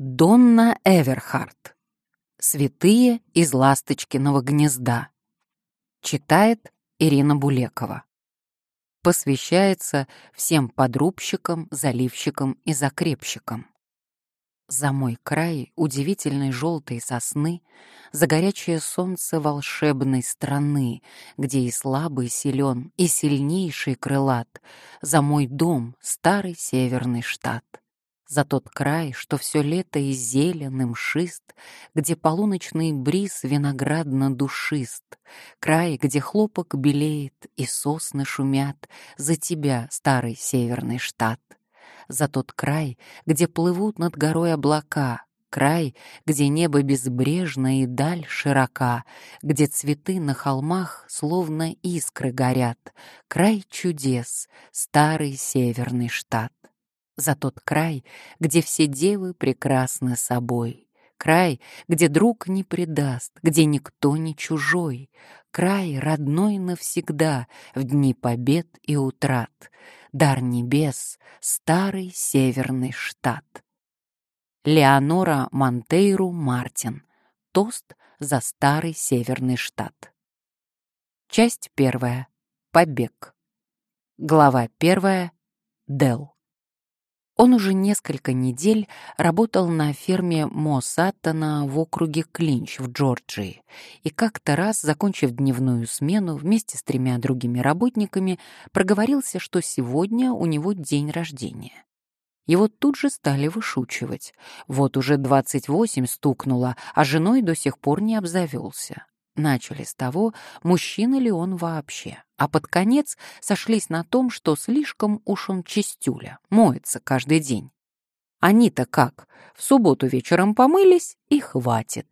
Донна Эверхарт. Святые из ласточкиного гнезда. Читает Ирина Булекова. Посвящается всем подрубщикам, заливщикам и закрепщикам. За мой край удивительной желтой сосны, За горячее солнце волшебной страны, Где и слабый силен, и сильнейший крылат, За мой дом, старый северный штат за тот край, что все лето и зелен, и мшист, где полуночный бриз виноградно-душист, край, где хлопок белеет и сосны шумят, за тебя, старый северный штат, за тот край, где плывут над горой облака, край, где небо безбрежно и даль широка, где цветы на холмах словно искры горят, край чудес, старый северный штат за тот край, где все девы прекрасны собой, край, где друг не предаст, где никто не чужой, край родной навсегда в дни побед и утрат, дар небес, старый северный штат. Леонора Монтейру Мартин. Тост за старый северный штат. Часть первая. Побег. Глава первая. Дел. Он уже несколько недель работал на ферме Мосаттона в округе Клинч в Джорджии, и как-то раз, закончив дневную смену вместе с тремя другими работниками, проговорился, что сегодня у него день рождения. Его тут же стали вышучивать. Вот уже 28 стукнуло, а женой до сих пор не обзавелся. Начали с того, мужчина ли он вообще, а под конец сошлись на том, что слишком уж он чистюля, моется каждый день. Они-то как, в субботу вечером помылись и хватит.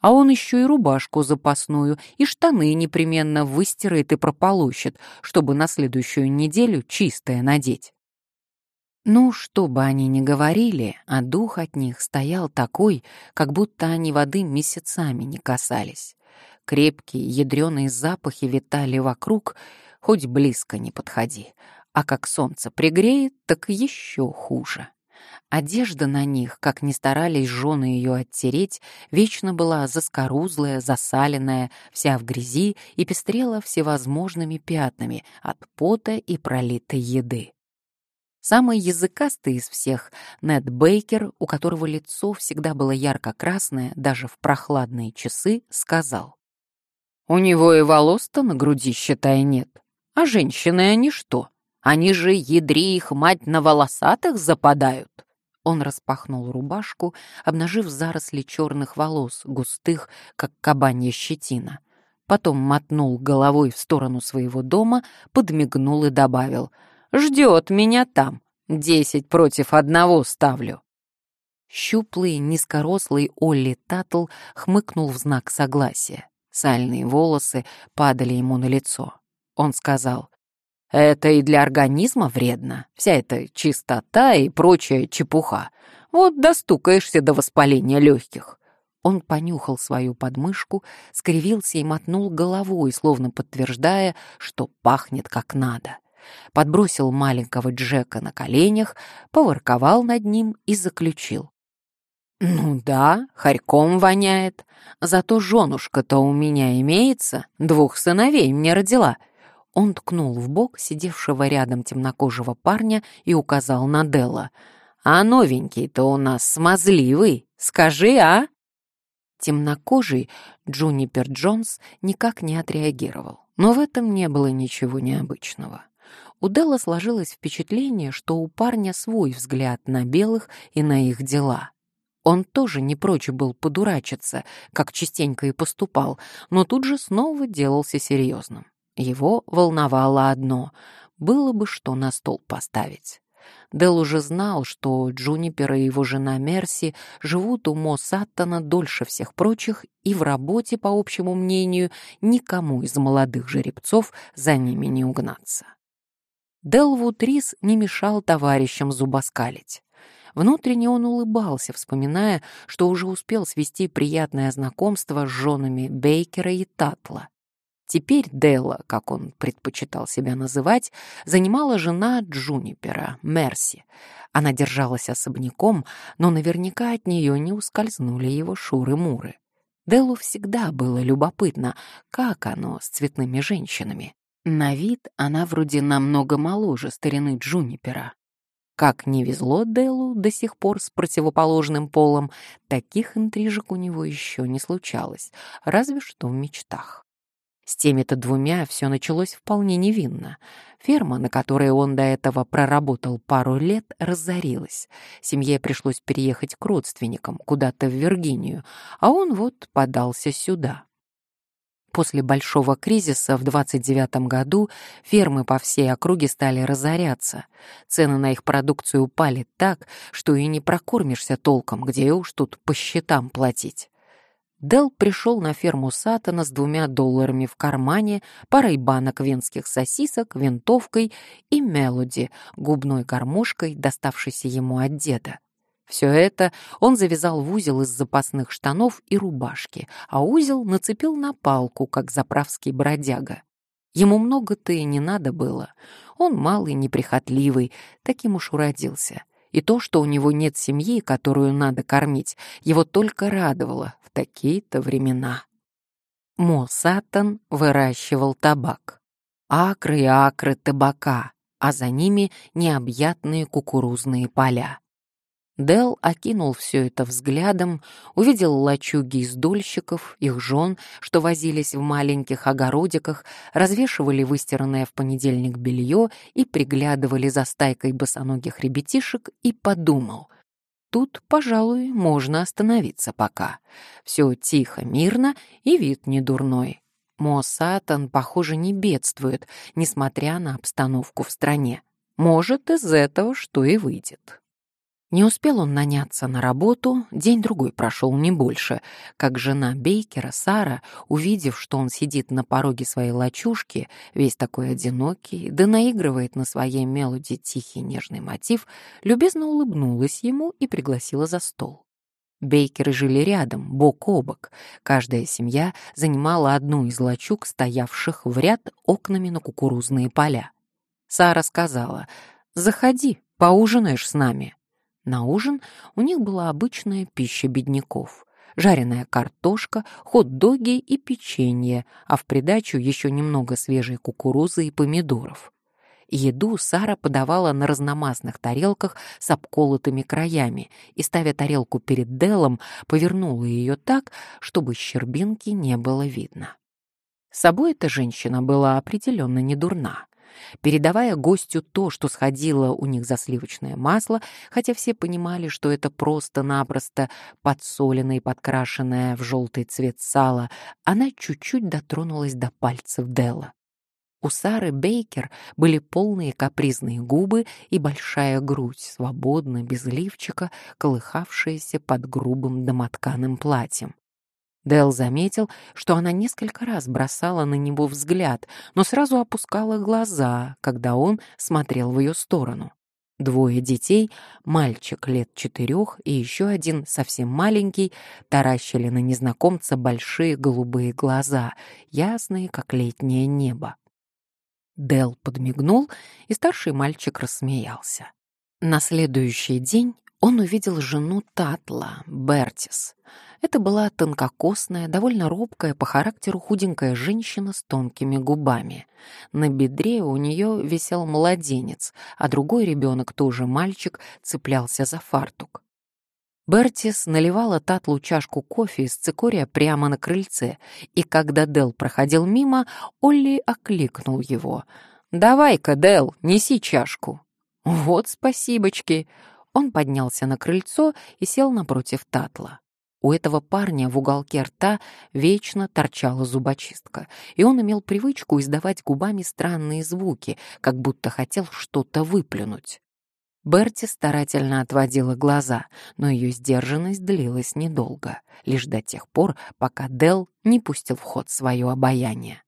А он еще и рубашку запасную, и штаны непременно выстирает и прополощет, чтобы на следующую неделю чистое надеть. Ну, что бы они ни говорили, а дух от них стоял такой, как будто они воды месяцами не касались. Крепкие, ядреные запахи витали вокруг, хоть близко не подходи. А как солнце пригреет, так еще хуже. Одежда на них, как ни старались жены ее оттереть, вечно была заскорузлая, засаленная, вся в грязи и пестрела всевозможными пятнами от пота и пролитой еды. Самый языкастый из всех, Нед Бейкер, у которого лицо всегда было ярко-красное, даже в прохладные часы, сказал. У него и волос-то на груди, считай, нет. А женщины они что? Они же, ядри их, мать, на волосатых западают. Он распахнул рубашку, обнажив заросли черных волос, густых, как кабанья щетина. Потом мотнул головой в сторону своего дома, подмигнул и добавил. «Ждет меня там. Десять против одного ставлю». Щуплый, низкорослый Олли Татл хмыкнул в знак согласия. Сальные волосы падали ему на лицо. Он сказал, «Это и для организма вредно, вся эта чистота и прочая чепуха. Вот достукаешься до воспаления легких». Он понюхал свою подмышку, скривился и мотнул головой, словно подтверждая, что пахнет как надо. Подбросил маленького Джека на коленях, поворковал над ним и заключил. «Ну да, хорьком воняет. Зато женушка-то у меня имеется, двух сыновей мне родила». Он ткнул в бок сидевшего рядом темнокожего парня и указал на Делла. «А новенький-то у нас смазливый, скажи, а?» Темнокожий Джунипер Джонс никак не отреагировал, но в этом не было ничего необычного. У Делла сложилось впечатление, что у парня свой взгляд на белых и на их дела. Он тоже не прочь был подурачиться, как частенько и поступал, но тут же снова делался серьезным. Его волновало одно — было бы что на стол поставить. Дел уже знал, что Джунипер и его жена Мерси живут у Мо Саттона дольше всех прочих, и в работе, по общему мнению, никому из молодых жеребцов за ними не угнаться. Делвуд Рис не мешал товарищам зубоскалить. Внутренне он улыбался, вспоминая, что уже успел свести приятное знакомство с женами Бейкера и Татла. Теперь Делла, как он предпочитал себя называть, занимала жена Джунипера, Мерси. Она держалась особняком, но наверняка от нее не ускользнули его шуры-муры. Деллу всегда было любопытно, как оно с цветными женщинами. На вид она вроде намного моложе старины Джунипера. Как не везло Делу до сих пор с противоположным полом, таких интрижек у него еще не случалось, разве что в мечтах. С теми-то двумя все началось вполне невинно. Ферма, на которой он до этого проработал пару лет, разорилась. Семье пришлось переехать к родственникам, куда-то в Виргинию, а он вот подался сюда. После большого кризиса в 29 году фермы по всей округе стали разоряться. Цены на их продукцию упали так, что и не прокормишься толком, где уж тут по счетам платить. Дел пришел на ферму Сатана с двумя долларами в кармане, парой банок венских сосисок, винтовкой и мелоди, губной гармошкой, доставшейся ему от деда. Все это он завязал в узел из запасных штанов и рубашки, а узел нацепил на палку, как заправский бродяга. Ему много-то и не надо было. Он малый, неприхотливый, таким уж уродился. И то, что у него нет семьи, которую надо кормить, его только радовало в такие-то времена. Мо Сатан выращивал табак. Акры и акры табака, а за ними необъятные кукурузные поля. Дел окинул все это взглядом, увидел лачуги из их жен, что возились в маленьких огородиках, развешивали выстиранное в понедельник белье и приглядывали за стайкой босоногих ребятишек и подумал, тут, пожалуй, можно остановиться пока. Все тихо, мирно и вид не дурной. Мо Сатан, похоже, не бедствует, несмотря на обстановку в стране. Может, из этого что и выйдет. Не успел он наняться на работу, день-другой прошел не больше, как жена Бейкера, Сара, увидев, что он сидит на пороге своей лачушки, весь такой одинокий, да наигрывает на своей мелодии тихий нежный мотив, любезно улыбнулась ему и пригласила за стол. Бейкеры жили рядом, бок о бок. Каждая семья занимала одну из лачуг, стоявших в ряд окнами на кукурузные поля. Сара сказала, «Заходи, поужинаешь с нами». На ужин у них была обычная пища бедняков. Жареная картошка, хот-доги и печенье, а в придачу еще немного свежей кукурузы и помидоров. Еду Сара подавала на разномастных тарелках с обколотыми краями и, ставя тарелку перед Делом, повернула ее так, чтобы щербинки не было видно. С собой эта женщина была определенно не дурна передавая гостю то, что сходило у них за сливочное масло, хотя все понимали, что это просто-напросто подсоленное и подкрашенное в желтый цвет сало, она чуть-чуть дотронулась до пальцев Делла. У Сары Бейкер были полные капризные губы и большая грудь, свободно, без лифчика, колыхавшаяся под грубым домотканым платьем. Дэл заметил, что она несколько раз бросала на него взгляд, но сразу опускала глаза, когда он смотрел в ее сторону. Двое детей, мальчик лет четырех и еще один совсем маленький, таращили на незнакомца большие голубые глаза, ясные, как летнее небо. Дел подмигнул, и старший мальчик рассмеялся. На следующий день он увидел жену Татла, Бертис. Это была тонкокосная, довольно робкая, по характеру худенькая женщина с тонкими губами. На бедре у нее висел младенец, а другой ребенок, тоже мальчик, цеплялся за фартук. Бертис наливала Татлу чашку кофе из цикория прямо на крыльце, и когда Дел проходил мимо, Олли окликнул его. «Давай-ка, Дел, неси чашку». «Вот спасибочки!» Он поднялся на крыльцо и сел напротив Татла. У этого парня в уголке рта вечно торчала зубочистка, и он имел привычку издавать губами странные звуки, как будто хотел что-то выплюнуть. Берти старательно отводила глаза, но ее сдержанность длилась недолго, лишь до тех пор, пока Дел не пустил в ход свое обаяние.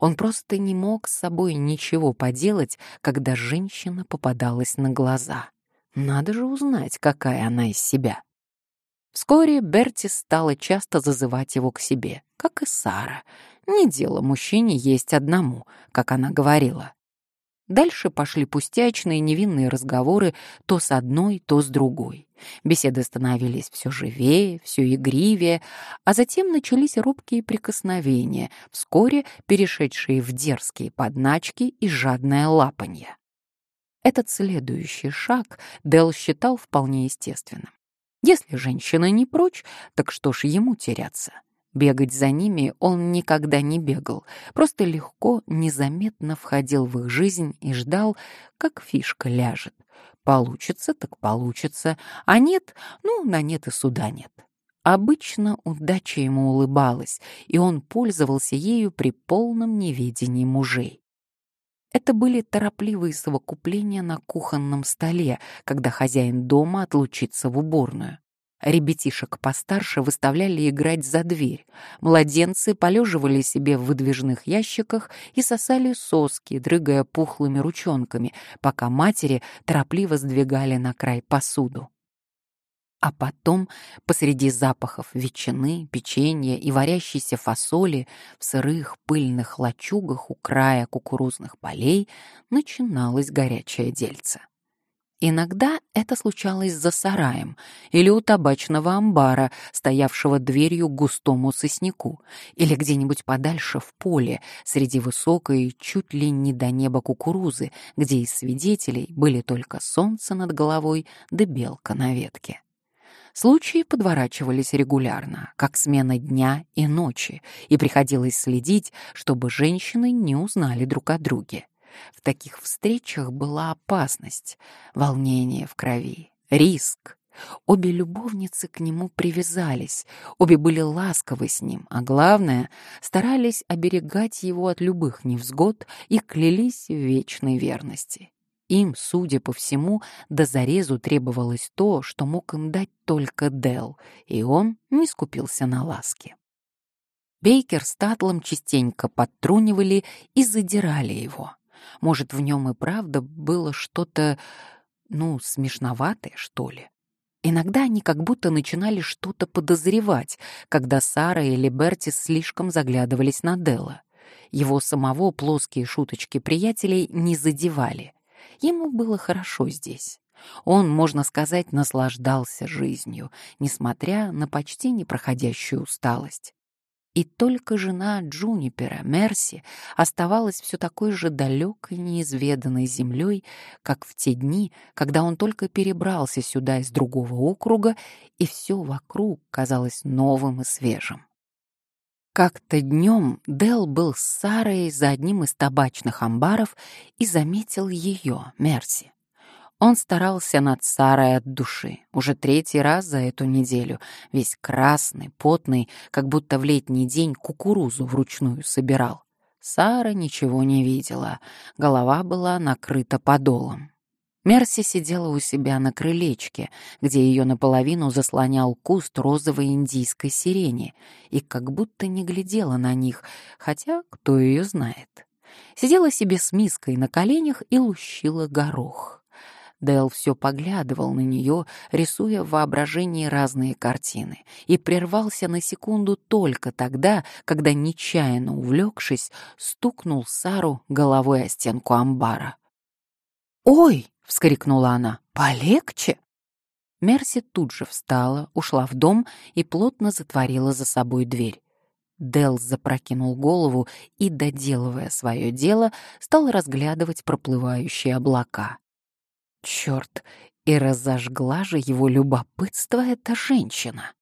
Он просто не мог с собой ничего поделать, когда женщина попадалась на глаза. Надо же узнать, какая она из себя. Вскоре Берти стала часто зазывать его к себе, как и Сара. Не дело мужчине есть одному, как она говорила. Дальше пошли пустячные невинные разговоры то с одной, то с другой. Беседы становились все живее, все игривее, а затем начались робкие прикосновения, вскоре перешедшие в дерзкие подначки и жадное лапанье. Этот следующий шаг Дел считал вполне естественным. Если женщина не прочь, так что ж ему теряться? Бегать за ними он никогда не бегал, просто легко, незаметно входил в их жизнь и ждал, как фишка ляжет. Получится, так получится, а нет, ну, на нет и суда нет. Обычно удача ему улыбалась, и он пользовался ею при полном неведении мужей. Это были торопливые совокупления на кухонном столе, когда хозяин дома отлучится в уборную. Ребятишек постарше выставляли играть за дверь. Младенцы полеживали себе в выдвижных ящиках и сосали соски, дрыгая пухлыми ручонками, пока матери торопливо сдвигали на край посуду. А потом, посреди запахов ветчины, печенья и варящейся фасоли, в сырых пыльных лачугах у края кукурузных полей начиналось горячее дельце. Иногда это случалось за сараем или у табачного амбара, стоявшего дверью к густому сосняку, или где-нибудь подальше в поле, среди высокой, чуть ли не до неба кукурузы, где из свидетелей были только солнце над головой да белка на ветке. Случаи подворачивались регулярно, как смена дня и ночи, и приходилось следить, чтобы женщины не узнали друг о друге. В таких встречах была опасность, волнение в крови, риск. Обе любовницы к нему привязались, обе были ласковы с ним, а главное, старались оберегать его от любых невзгод и клялись в вечной верности. Им, судя по всему, до зарезу требовалось то, что мог им дать только Дел, и он не скупился на ласки. Бейкер с Татлом частенько подтрунивали и задирали его. Может, в нем и правда было что-то, ну, смешноватое, что ли? Иногда они как будто начинали что-то подозревать, когда Сара или Берти слишком заглядывались на Делла. Его самого плоские шуточки приятелей не задевали. Ему было хорошо здесь. Он, можно сказать, наслаждался жизнью, несмотря на почти непроходящую усталость. И только жена Джунипера, Мерси, оставалась все такой же далекой, неизведанной землей, как в те дни, когда он только перебрался сюда из другого округа, и все вокруг казалось новым и свежим. Как-то днем Дел был с Сарой за одним из табачных амбаров и заметил ее, Мерси. Он старался над Сарой от души, уже третий раз за эту неделю, весь красный, потный, как будто в летний день кукурузу вручную собирал. Сара ничего не видела, голова была накрыта подолом. Мерси сидела у себя на крылечке, где ее наполовину заслонял куст розовой индийской сирени, и как будто не глядела на них, хотя кто ее знает. Сидела себе с миской на коленях и лущила горох. Дэл все поглядывал на нее, рисуя в воображении разные картины, и прервался на секунду только тогда, когда, нечаянно увлекшись, стукнул Сару головой о стенку амбара. «Ой!» — вскрикнула она. «Полегче!» Мерси тут же встала, ушла в дом и плотно затворила за собой дверь. Дел запрокинул голову и, доделывая свое дело, стал разглядывать проплывающие облака. Черт, и разожгла же его любопытство эта женщина.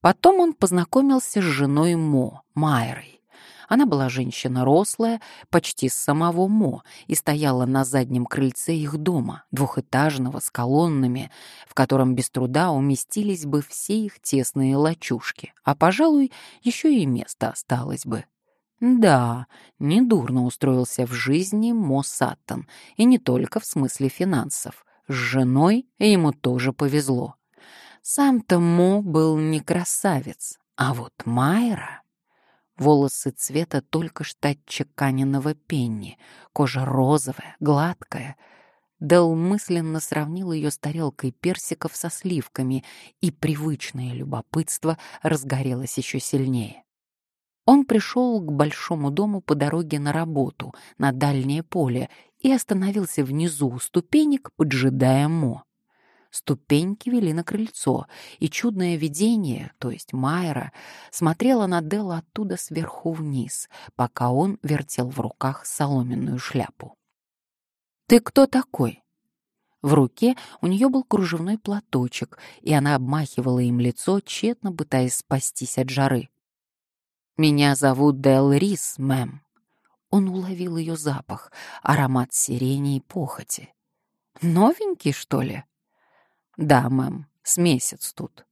Потом он познакомился с женой Мо, Майрой. Она была женщина рослая, почти с самого Мо, и стояла на заднем крыльце их дома, двухэтажного, с колоннами, в котором без труда уместились бы все их тесные лачушки, а, пожалуй, еще и место осталось бы. Да, недурно устроился в жизни Мо Саттон, и не только в смысле финансов. С женой ему тоже повезло. Сам-то Мо был не красавец, а вот Майра... Волосы цвета только что отчеканенного пенни, кожа розовая, гладкая. Дэл мысленно сравнил ее с тарелкой персиков со сливками, и привычное любопытство разгорелось еще сильнее. Он пришел к большому дому по дороге на работу, на дальнее поле, и остановился внизу у ступенек, поджидая Мо. Ступеньки вели на крыльцо, и чудное видение, то есть Майра, смотрела на Делла оттуда сверху вниз, пока он вертел в руках соломенную шляпу. «Ты кто такой?» В руке у нее был кружевной платочек, и она обмахивала им лицо, тщетно пытаясь спастись от жары. «Меня зовут Дел Рис, мэм». Он уловил ее запах, аромат сирени и похоти. «Новенький, что ли?» «Да, мэм, с месяц тут».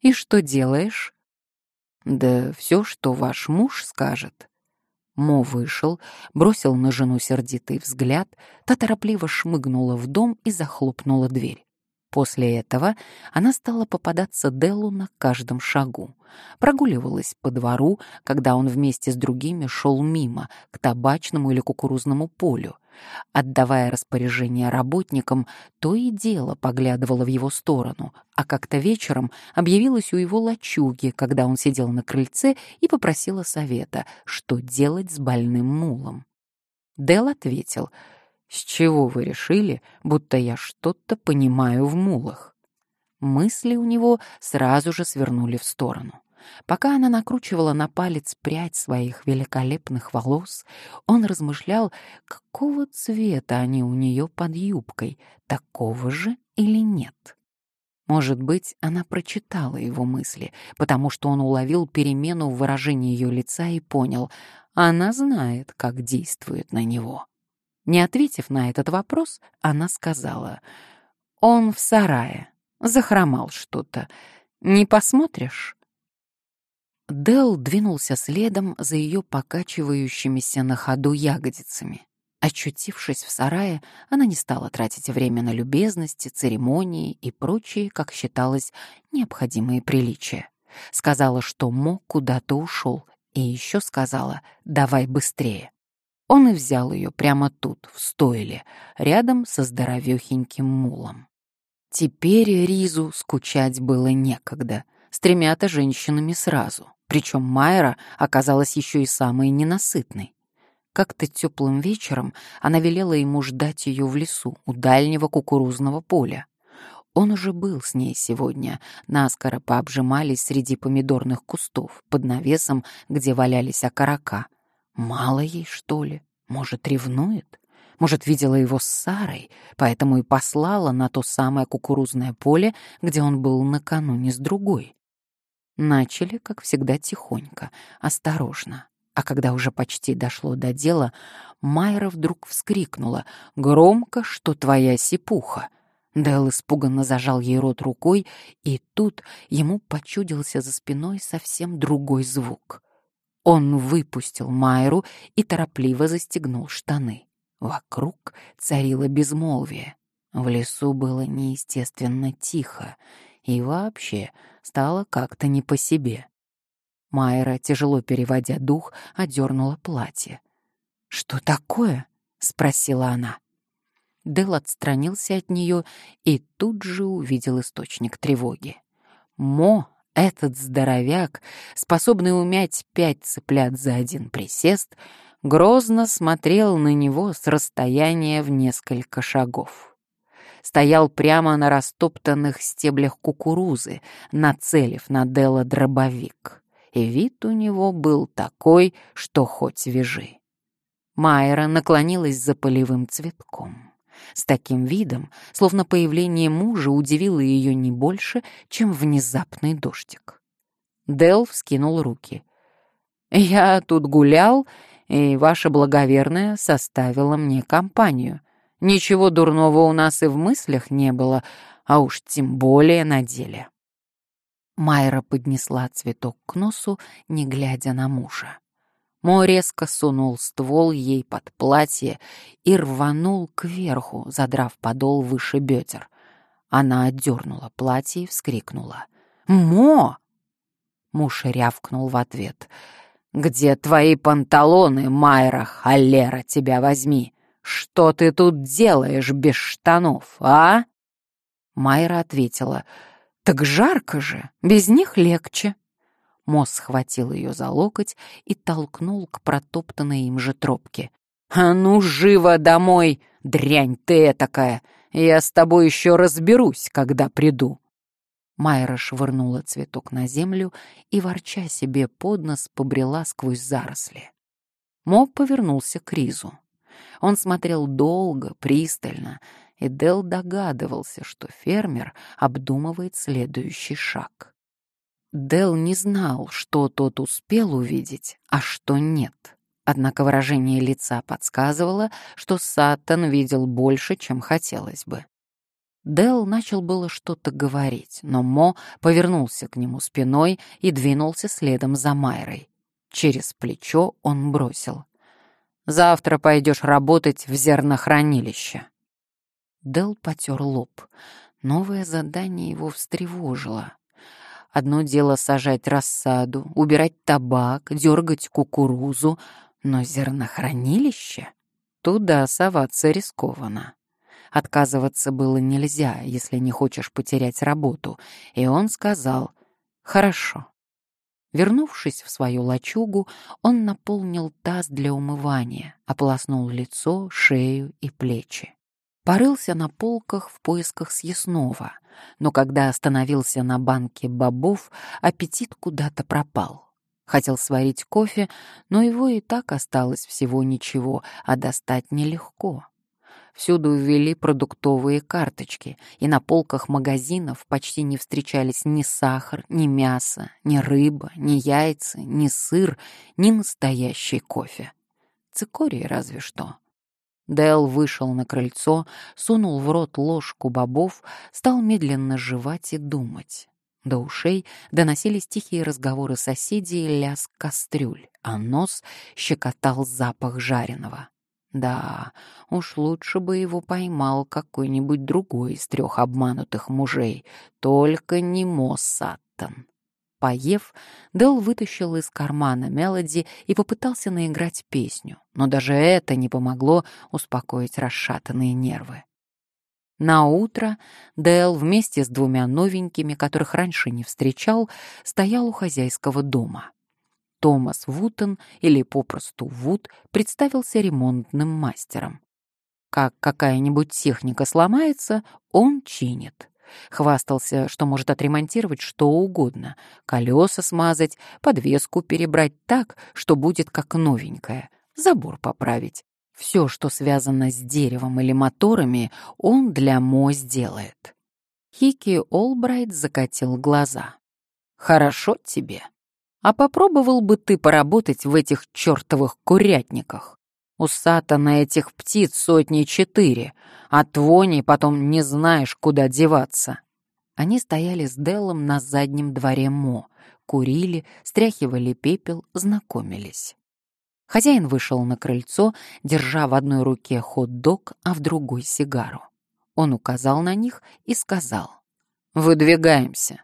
«И что делаешь?» «Да все, что ваш муж скажет». Мо вышел, бросил на жену сердитый взгляд, та торопливо шмыгнула в дом и захлопнула дверь. После этого она стала попадаться Делу на каждом шагу. Прогуливалась по двору, когда он вместе с другими шел мимо, к табачному или кукурузному полю. Отдавая распоряжение работникам, то и дело поглядывала в его сторону, а как-то вечером объявилась у его лачуги, когда он сидел на крыльце и попросила совета, что делать с больным мулом. Дел ответил — с чего вы решили, будто я что-то понимаю в мулах? Мысли у него сразу же свернули в сторону. Пока она накручивала на палец прядь своих великолепных волос, он размышлял, какого цвета они у нее под юбкой, такого же или нет. Может быть, она прочитала его мысли, потому что он уловил перемену в выражении ее лица и понял, она знает, как действует на него. Не ответив на этот вопрос, она сказала, «Он в сарае, захромал что-то. Не посмотришь?» Дел двинулся следом за ее покачивающимися на ходу ягодицами. Очутившись в сарае, она не стала тратить время на любезности, церемонии и прочие, как считалось, необходимые приличия. Сказала, что Мо куда-то ушел, и еще сказала «давай быстрее». Он и взял ее прямо тут, в стойле, рядом со здоровехеньким мулом. Теперь Ризу скучать было некогда, с тремя-то женщинами сразу. Причем Майра оказалась еще и самой ненасытной. Как-то теплым вечером она велела ему ждать ее в лесу у дальнего кукурузного поля. Он уже был с ней сегодня, наскоро пообжимались среди помидорных кустов под навесом, где валялись окорока, Мало ей, что ли? Может, ревнует? Может, видела его с Сарой, поэтому и послала на то самое кукурузное поле, где он был накануне с другой. Начали, как всегда, тихонько, осторожно. А когда уже почти дошло до дела, Майра вдруг вскрикнула «Громко, что твоя сипуха!» Дэл испуганно зажал ей рот рукой, и тут ему почудился за спиной совсем другой звук. Он выпустил Майру и торопливо застегнул штаны. Вокруг царило безмолвие. В лесу было неестественно тихо, и вообще стало как-то не по себе. Майра, тяжело переводя дух, одернула платье. «Что такое?» — спросила она. Дэл отстранился от нее и тут же увидел источник тревоги. Мо этот здоровяк, способный умять пять цыплят за один присест, грозно смотрел на него с расстояния в несколько шагов. Стоял прямо на растоптанных стеблях кукурузы, нацелив на Делла дробовик. И вид у него был такой, что хоть вяжи. Майра наклонилась за полевым цветком с таким видом, словно появление мужа удивило ее не больше, чем внезапный дождик. Дел вскинул руки. «Я тут гулял, и ваша благоверная составила мне компанию. Ничего дурного у нас и в мыслях не было, а уж тем более на деле». Майра поднесла цветок к носу, не глядя на мужа. Мо резко сунул ствол ей под платье и рванул кверху, задрав подол выше бедер. Она отдернула платье и вскрикнула. «Мо!» Муж рявкнул в ответ. «Где твои панталоны, Майра, холера, тебя возьми? Что ты тут делаешь без штанов, а?» Майра ответила. «Так жарко же, без них легче». Мосс схватил ее за локоть и толкнул к протоптанной им же тропке. «А ну, живо домой, дрянь ты такая! Я с тобой еще разберусь, когда приду!» Майра швырнула цветок на землю и, ворча себе под нос, побрела сквозь заросли. Мо повернулся к Ризу. Он смотрел долго, пристально, и Дел догадывался, что фермер обдумывает следующий шаг. Дел не знал, что тот успел увидеть, а что нет. Однако выражение лица подсказывало, что Саттон видел больше, чем хотелось бы. Дел начал было что-то говорить, но Мо повернулся к нему спиной и двинулся следом за Майрой. Через плечо он бросил. «Завтра пойдешь работать в зернохранилище». Дел потер лоб. Новое задание его встревожило. Одно дело сажать рассаду, убирать табак, дергать кукурузу, но зернохранилище? Туда соваться рискованно. Отказываться было нельзя, если не хочешь потерять работу, и он сказал «Хорошо». Вернувшись в свою лачугу, он наполнил таз для умывания, ополоснул лицо, шею и плечи. Порылся на полках в поисках съестного, но когда остановился на банке бобов, аппетит куда-то пропал. Хотел сварить кофе, но его и так осталось всего ничего, а достать нелегко. Всюду ввели продуктовые карточки, и на полках магазинов почти не встречались ни сахар, ни мясо, ни рыба, ни яйца, ни сыр, ни настоящий кофе. Цикорий разве что. Дэл вышел на крыльцо, сунул в рот ложку бобов, стал медленно жевать и думать. До ушей доносились тихие разговоры соседей лязг кастрюль, а нос щекотал запах жареного. Да, уж лучше бы его поймал какой-нибудь другой из трех обманутых мужей, только не Моссаттон. Поев, Дэл вытащил из кармана мелоди и попытался наиграть песню, но даже это не помогло успокоить расшатанные нервы. На утро Дэл вместе с двумя новенькими, которых раньше не встречал, стоял у хозяйского дома. Томас Вутон, или попросту Вуд, представился ремонтным мастером. Как какая-нибудь техника сломается, он чинит. Хвастался, что может отремонтировать что угодно. Колеса смазать, подвеску перебрать так, что будет как новенькая. Забор поправить. Все, что связано с деревом или моторами, он для Мо сделает. Хики Олбрайт закатил глаза. «Хорошо тебе. А попробовал бы ты поработать в этих чертовых курятниках? У на этих птиц сотни четыре, а твони потом не знаешь, куда деваться. Они стояли с Деллом на заднем дворе Мо, курили, стряхивали пепел, знакомились. Хозяин вышел на крыльцо, держа в одной руке хот-дог, а в другой — сигару. Он указал на них и сказал «Выдвигаемся».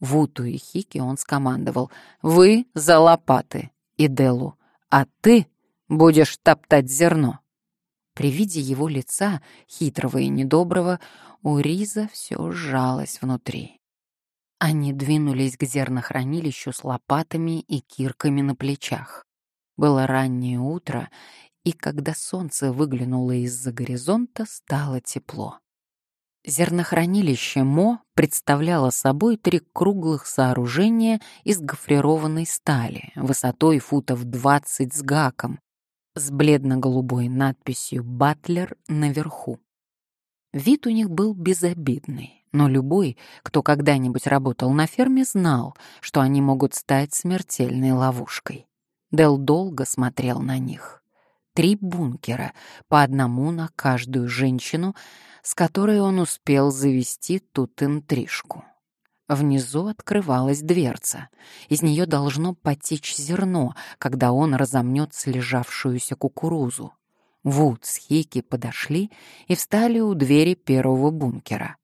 Вуту и Хики он скомандовал «Вы за лопаты» и Делу, «А ты будешь топтать зерно». При виде его лица, хитрого и недоброго, у Риза все сжалось внутри. Они двинулись к зернохранилищу с лопатами и кирками на плечах. Было раннее утро, и когда солнце выглянуло из-за горизонта, стало тепло. Зернохранилище Мо представляло собой три круглых сооружения из гофрированной стали, высотой футов 20 с гаком, с бледно-голубой надписью «Батлер» наверху. Вид у них был безобидный, но любой, кто когда-нибудь работал на ферме, знал, что они могут стать смертельной ловушкой. Дел долго смотрел на них. Три бункера, по одному на каждую женщину — с которой он успел завести тут интрижку. Внизу открывалась дверца. Из нее должно потечь зерно, когда он разомнет слежавшуюся кукурузу. Вуд с Хики подошли и встали у двери первого бункера.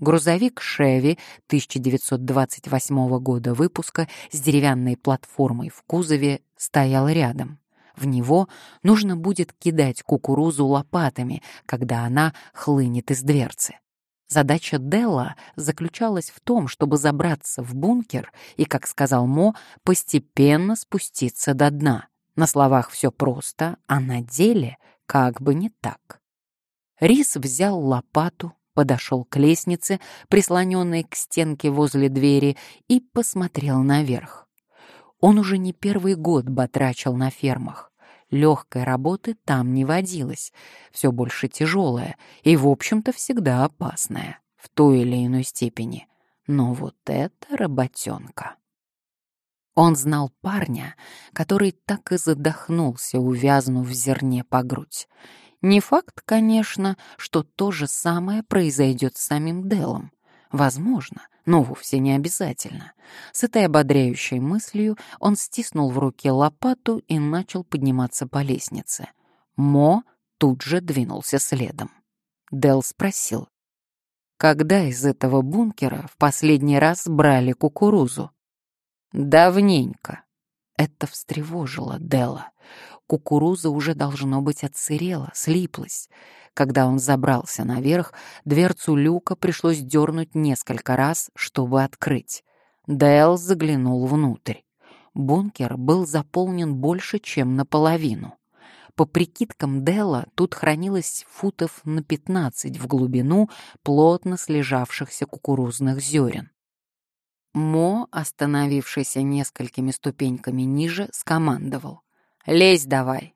Грузовик «Шеви» 1928 года выпуска с деревянной платформой в кузове стоял рядом. В него нужно будет кидать кукурузу лопатами, когда она хлынет из дверцы. Задача Делла заключалась в том, чтобы забраться в бункер и, как сказал Мо, постепенно спуститься до дна. На словах все просто, а на деле как бы не так. Рис взял лопату, подошел к лестнице, прислоненной к стенке возле двери, и посмотрел наверх. Он уже не первый год батрачил на фермах. Легкой работы там не водилось, все больше тяжелая и, в общем-то, всегда опасная, в той или иной степени. Но вот это работенка. Он знал парня, который так и задохнулся, увязнув в зерне по грудь. Не факт, конечно, что то же самое произойдет с самим Делом. Возможно, но вовсе не обязательно. С этой ободряющей мыслью он стиснул в руке лопату и начал подниматься по лестнице. Мо тут же двинулся следом. Дел спросил, когда из этого бункера в последний раз брали кукурузу? Давненько. Это встревожило Дела. Кукуруза уже должно быть отсырела, слиплась. Когда он забрался наверх, дверцу люка пришлось дернуть несколько раз, чтобы открыть. Дэл заглянул внутрь. Бункер был заполнен больше, чем наполовину. По прикидкам Делла, тут хранилось футов на 15 в глубину плотно слежавшихся кукурузных зерен. Мо, остановившийся несколькими ступеньками ниже, скомандовал. «Лезь давай!»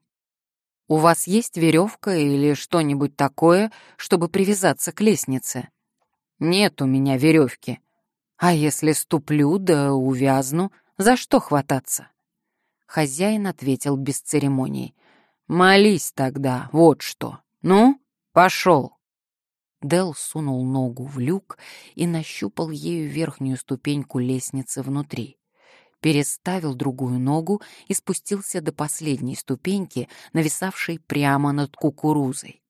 У вас есть веревка или что-нибудь такое, чтобы привязаться к лестнице? Нет у меня веревки. А если ступлю да увязну, за что хвататься? Хозяин ответил без церемоний. Молись тогда, вот что. Ну, пошел. Дел сунул ногу в люк и нащупал ею верхнюю ступеньку лестницы внутри переставил другую ногу и спустился до последней ступеньки, нависавшей прямо над кукурузой.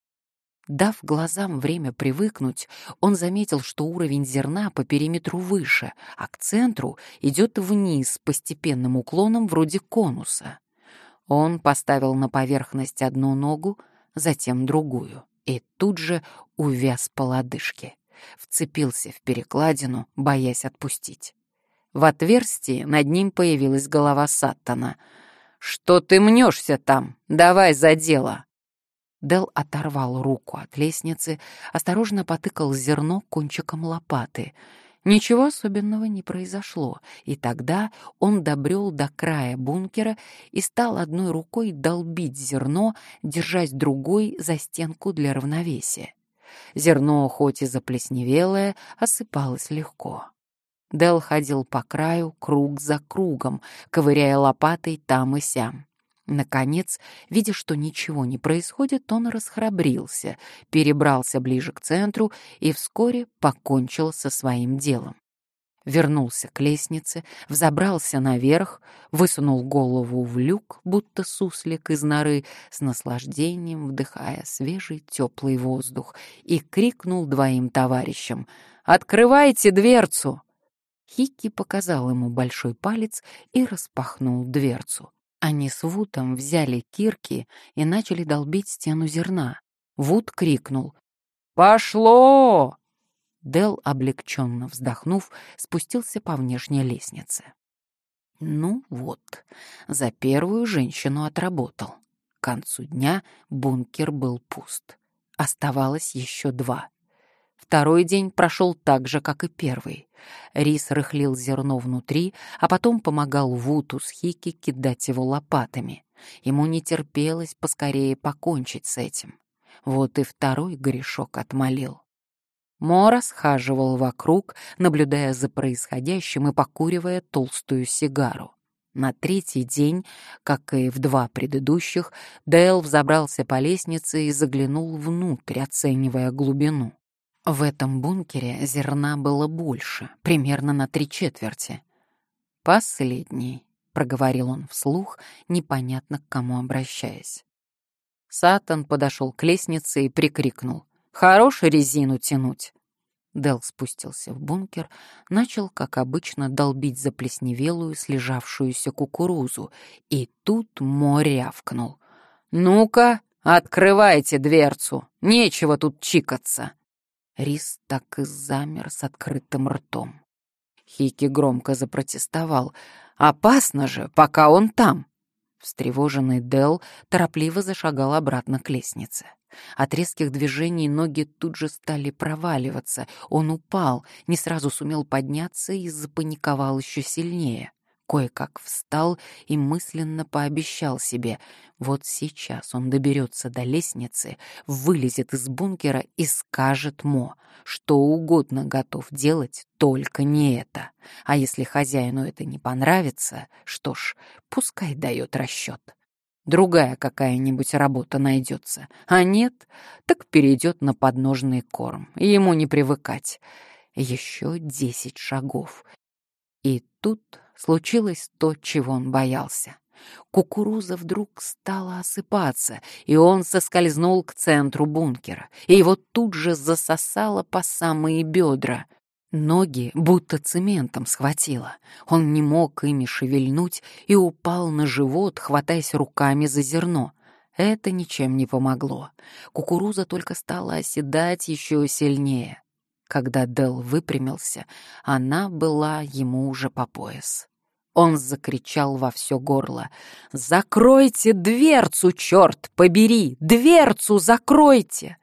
Дав глазам время привыкнуть, он заметил, что уровень зерна по периметру выше, а к центру идет вниз постепенным уклоном вроде конуса. Он поставил на поверхность одну ногу, затем другую, и тут же увяз по лодыжке. Вцепился в перекладину, боясь отпустить. В отверстии над ним появилась голова Саттона. «Что ты мнешься там? Давай за дело!» Дел оторвал руку от лестницы, осторожно потыкал зерно кончиком лопаты. Ничего особенного не произошло, и тогда он добрел до края бункера и стал одной рукой долбить зерно, держась другой за стенку для равновесия. Зерно, хоть и заплесневелое, осыпалось легко. Дел ходил по краю круг за кругом, ковыряя лопатой там и сям. Наконец, видя, что ничего не происходит, он расхрабрился, перебрался ближе к центру и вскоре покончил со своим делом. Вернулся к лестнице, взобрался наверх, высунул голову в люк, будто суслик из норы, с наслаждением вдыхая свежий теплый воздух, и крикнул двоим товарищам «Открывайте дверцу!» Хикки показал ему большой палец и распахнул дверцу. Они с Вутом взяли кирки и начали долбить стену зерна. Вуд крикнул «Пошло!». Дел, облегченно вздохнув, спустился по внешней лестнице. Ну вот, за первую женщину отработал. К концу дня бункер был пуст. Оставалось еще два. Второй день прошел так же, как и первый. Рис рыхлил зерно внутри, а потом помогал Вуту с Хики кидать его лопатами. Ему не терпелось поскорее покончить с этим. Вот и второй грешок отмолил. Мора схаживал вокруг, наблюдая за происходящим и покуривая толстую сигару. На третий день, как и в два предыдущих, Дэл взобрался по лестнице и заглянул внутрь, оценивая глубину. В этом бункере зерна было больше, примерно на три четверти. «Последний», — проговорил он вслух, непонятно к кому обращаясь. Сатан подошел к лестнице и прикрикнул. «Хорош резину тянуть!» Дел спустился в бункер, начал, как обычно, долбить заплесневелую, слежавшуюся кукурузу, и тут море рявкнул. «Ну-ка, открывайте дверцу! Нечего тут чикаться!» Рис так и замер с открытым ртом. Хики громко запротестовал. «Опасно же, пока он там!» Встревоженный Дел торопливо зашагал обратно к лестнице. От резких движений ноги тут же стали проваливаться. Он упал, не сразу сумел подняться и запаниковал еще сильнее. Кое-как встал и мысленно пообещал себе, вот сейчас он доберется до лестницы, вылезет из бункера и скажет Мо, что угодно готов делать, только не это. А если хозяину это не понравится, что ж, пускай дает расчет. Другая какая-нибудь работа найдется, а нет, так перейдет на подножный корм, ему не привыкать. Еще десять шагов. И тут случилось то, чего он боялся. Кукуруза вдруг стала осыпаться, и он соскользнул к центру бункера, и его тут же засосало по самые бедра. Ноги будто цементом схватило. Он не мог ими шевельнуть и упал на живот, хватаясь руками за зерно. Это ничем не помогло. Кукуруза только стала оседать еще сильнее. Когда Дел выпрямился, она была ему уже по пояс. Он закричал во все горло. «Закройте дверцу, черт побери! Дверцу закройте!»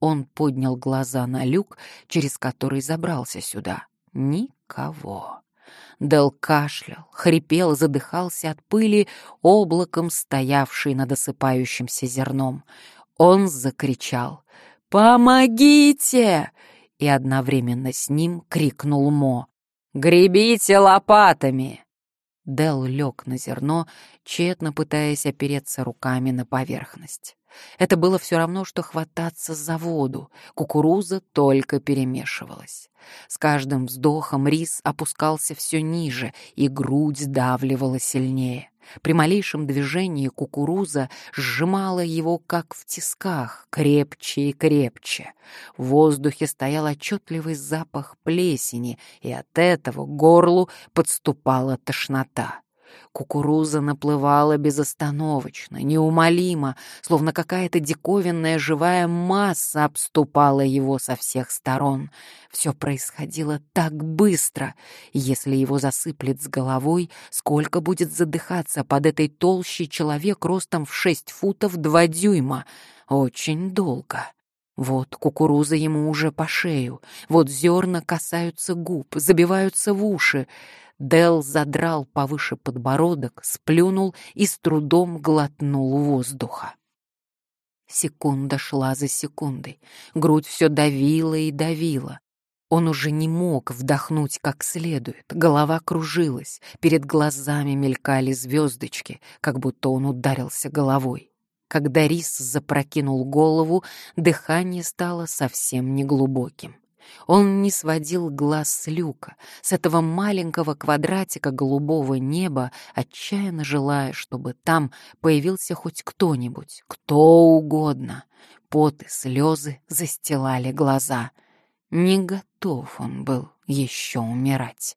Он поднял глаза на люк, через который забрался сюда. Никого. Дел кашлял, хрипел, задыхался от пыли, облаком стоявшей над осыпающимся зерном. Он закричал «Помогите!» И одновременно с ним крикнул Мо «Гребите лопатами!» Дел лег на зерно, тщетно пытаясь опереться руками на поверхность. Это было все равно, что хвататься за воду. Кукуруза только перемешивалась. С каждым вздохом рис опускался все ниже, и грудь давливала сильнее. При малейшем движении кукуруза сжимала его, как в тисках, крепче и крепче. В воздухе стоял отчетливый запах плесени, и от этого к горлу подступала тошнота. Кукуруза наплывала безостановочно, неумолимо, словно какая-то диковинная живая масса обступала его со всех сторон. Все происходило так быстро. Если его засыплет с головой, сколько будет задыхаться под этой толщей человек ростом в шесть футов два дюйма? Очень долго. Вот кукуруза ему уже по шею, вот зерна касаются губ, забиваются в уши. Дел задрал повыше подбородок, сплюнул и с трудом глотнул воздуха. Секунда шла за секундой. Грудь все давила и давила. Он уже не мог вдохнуть как следует. Голова кружилась, перед глазами мелькали звездочки, как будто он ударился головой. Когда Рис запрокинул голову, дыхание стало совсем неглубоким. Он не сводил глаз с люка, с этого маленького квадратика голубого неба, отчаянно желая, чтобы там появился хоть кто-нибудь, кто угодно. Пот и слезы застилали глаза. Не готов он был еще умирать.